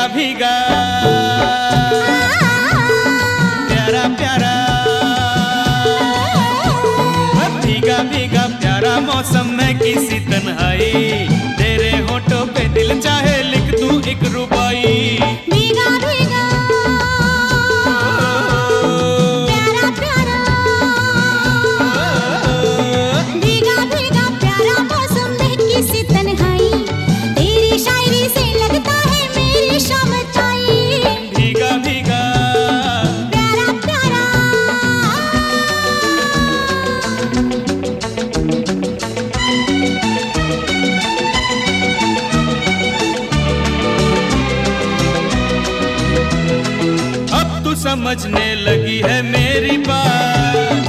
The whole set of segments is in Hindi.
भीगा भीगा समझने लगी है मेरी बात।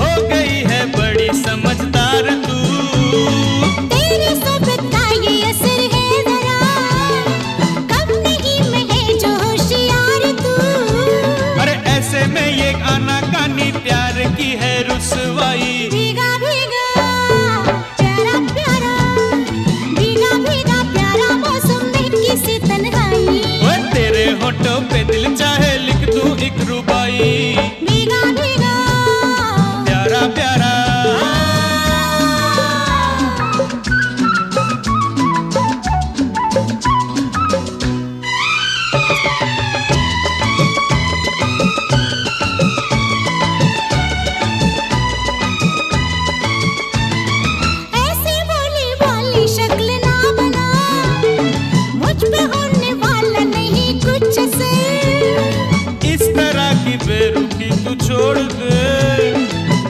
हो गई है बड़ी समझदार तू। तेरी ये असर है जरा। कम नहीं मैं जो होशियार तू। अरे ऐसे में ये आना कानी प्यार की है रुसवाई। भीगा भीगा तू छोड़ दे।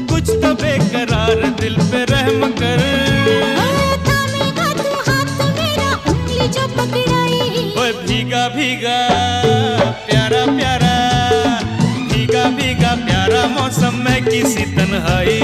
कुछ तो बेकरार दिल पे रहम कर। भीगा भीगा प्यारा प्यारा। भीगा भीगा प्यारा मौसम में किसी तन्हाई।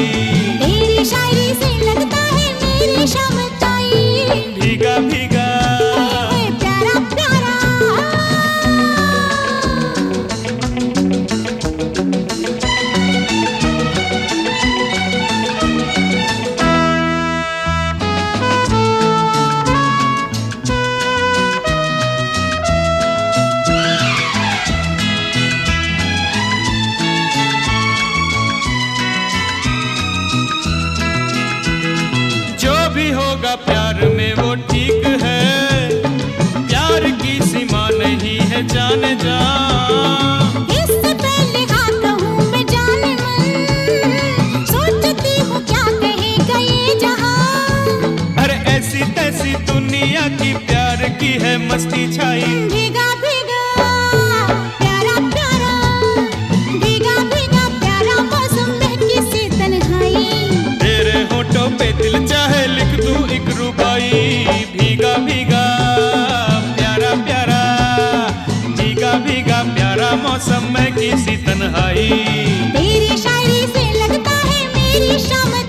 भी होगा प्यार में वो ठीक है। प्यार की सीमा नहीं है जाने जा हाँ कहूँ मैं जाने मन। सोचती हूँ क्या कहेगा ये जहाँ। अरे ऐसी तैसी दुनिया की प्यार की है मस्ती छाई। प्यारा मौसम में किसी तन्हाई। तेरी शायरी से लगता है मेरी शामत